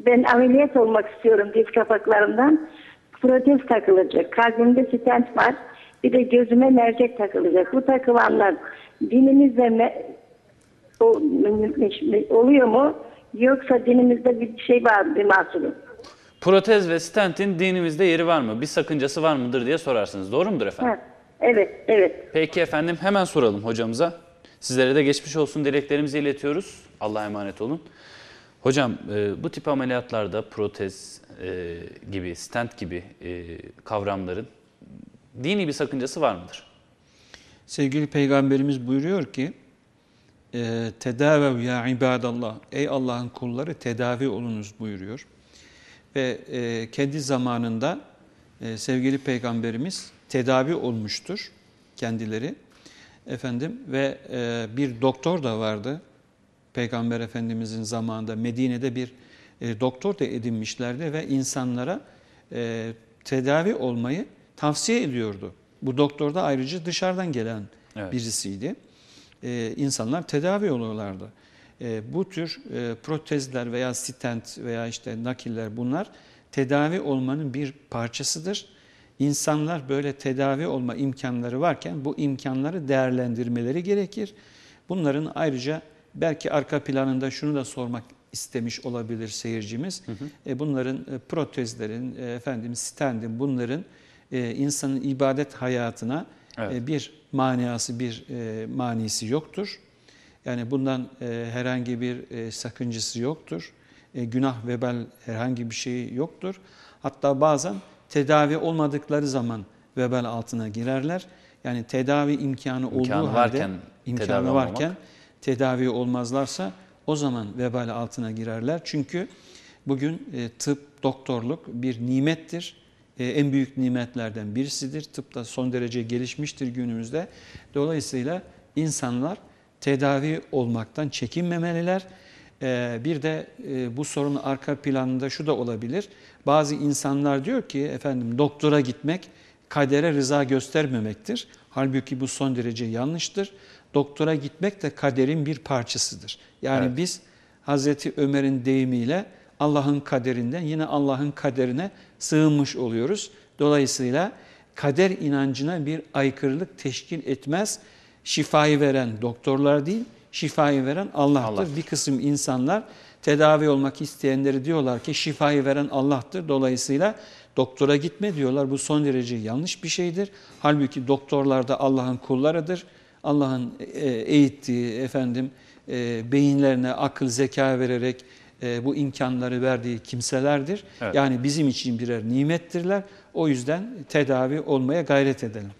Ben ameliyat olmak istiyorum diz kapaklarımdan. Protez takılacak. Kalbimde stent var. Bir de gözüme mercek takılacak. Bu takılanlar dinimizde me- o- oluyor mu? Yoksa dinimizde bir şey var mı? Bir mahsuru? Protez ve stentin dinimizde yeri var mı? Bir sakıncası var mıdır diye sorarsınız. Doğru mudur efendim? Ha, evet, evet. Peki efendim hemen soralım hocamıza. Sizlere de geçmiş olsun dileklerimizi iletiyoruz. Allah'a emanet olun. Hocam e, bu tip ameliyatlarda protez e, gibi, stent gibi e, kavramların dini bir sakıncası var mıdır? Sevgili Peygamberimiz buyuruyor ki tedavev ya ibadallah ey Allah'ın kulları tedavi olunuz buyuruyor. Ve kendi zamanında sevgili Peygamberimiz tedavi olmuştur kendileri. Efendim ve bir doktor da vardı. Peygamber Efendimizin zamanında Medine'de bir e, doktor da edinmişlerdi ve insanlara e, tedavi olmayı tavsiye ediyordu. Bu doktor da ayrıca dışarıdan gelen Evet. birisiydi. E, insanlar tedavi oluyorlardı. E, bu tür e, protezler veya stent veya işte nakiller bunlar tedavi olmanın bir parçasıdır. İnsanlar böyle tedavi olma imkanları varken bu imkanları değerlendirmeleri gerekir. Bunların ayrıca belki arka planında şunu da sormak istemiş olabilir seyircimiz. E, bunların e, protezlerin, e, efendim stentin bunların e, insanın ibadet hayatına Evet. e, bir maniası, bir e, manisi yoktur. Yani bundan e, herhangi bir e, sakıncası yoktur. E, günah vebal herhangi bir şey yoktur. Hatta bazen tedavi olmadıkları zaman vebal altına girerler. Yani tedavi imkanı olduğu İmkanı halde varken imkanı tedavi varken olmamak. Tedavi olmazlarsa o zaman vebal altına girerler. Çünkü bugün e, tıp, doktorluk bir nimettir. E, en büyük nimetlerden birisidir. Tıp da son derece gelişmiştir günümüzde. Dolayısıyla insanlar tedavi olmaktan çekinmemeliler. E, bir de e, bu sorunun arka planında şu da olabilir. Bazı insanlar diyor ki efendim doktora gitmek kadere rıza göstermemektir. Halbuki bu son derece yanlıştır. Doktora gitmek de kaderin bir parçasıdır. Yani Evet. biz Hazreti Ömer'in deyimiyle Allah'ın kaderinden yine Allah'ın kaderine sığınmış oluyoruz. Dolayısıyla kader inancına bir aykırılık teşkil etmez. Şifayı veren doktorlar değil, şifayı veren Allah'tır. Allah. Bir kısım insanlar tedavi olmak isteyenleri diyorlar ki şifayı veren Allah'tır. Dolayısıyla doktora gitme diyorlar. Bu son derece yanlış bir şeydir. Halbuki doktorlar da Allah'ın kullarıdır. Allah'ın e, eğittiği efendim e, beyinlerine akıl zeka vererek e, bu imkanları verdiği kimselerdir. Evet. Yani bizim için birer nimettirler. O yüzden tedavi olmaya gayret edelim.